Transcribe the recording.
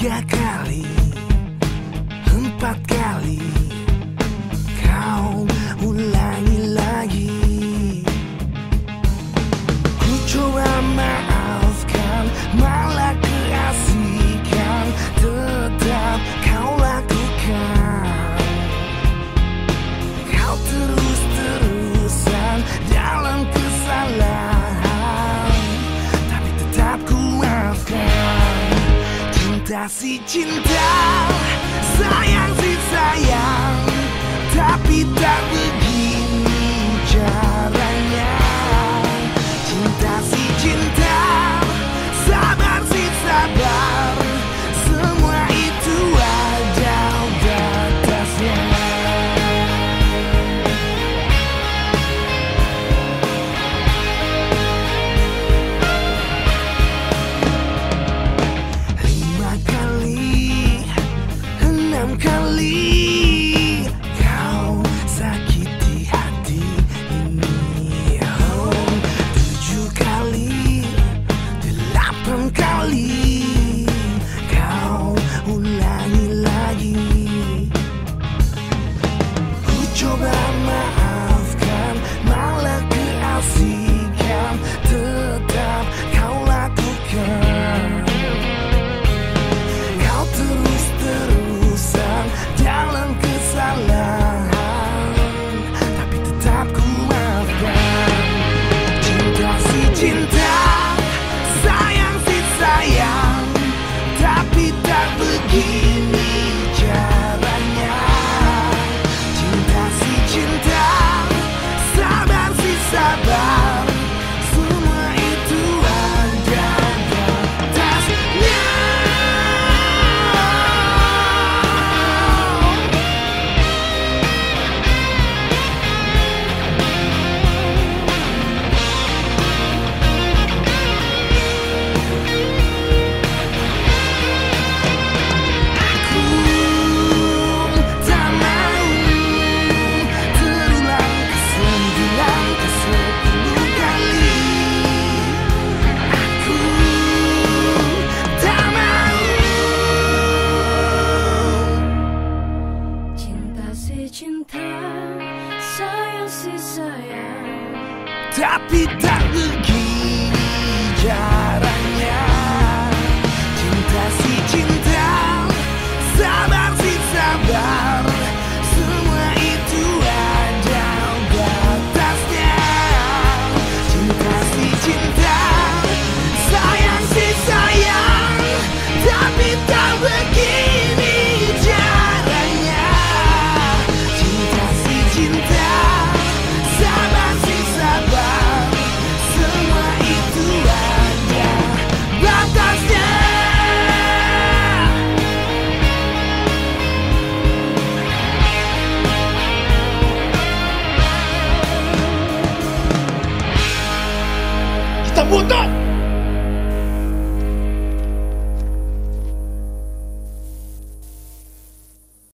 tiga kali, empat kali. Dasi cinta Sayang sih sayang Tapi tak begitu cinta cinta sayang si sayang. Tapi tak begini jalan. 滚蛋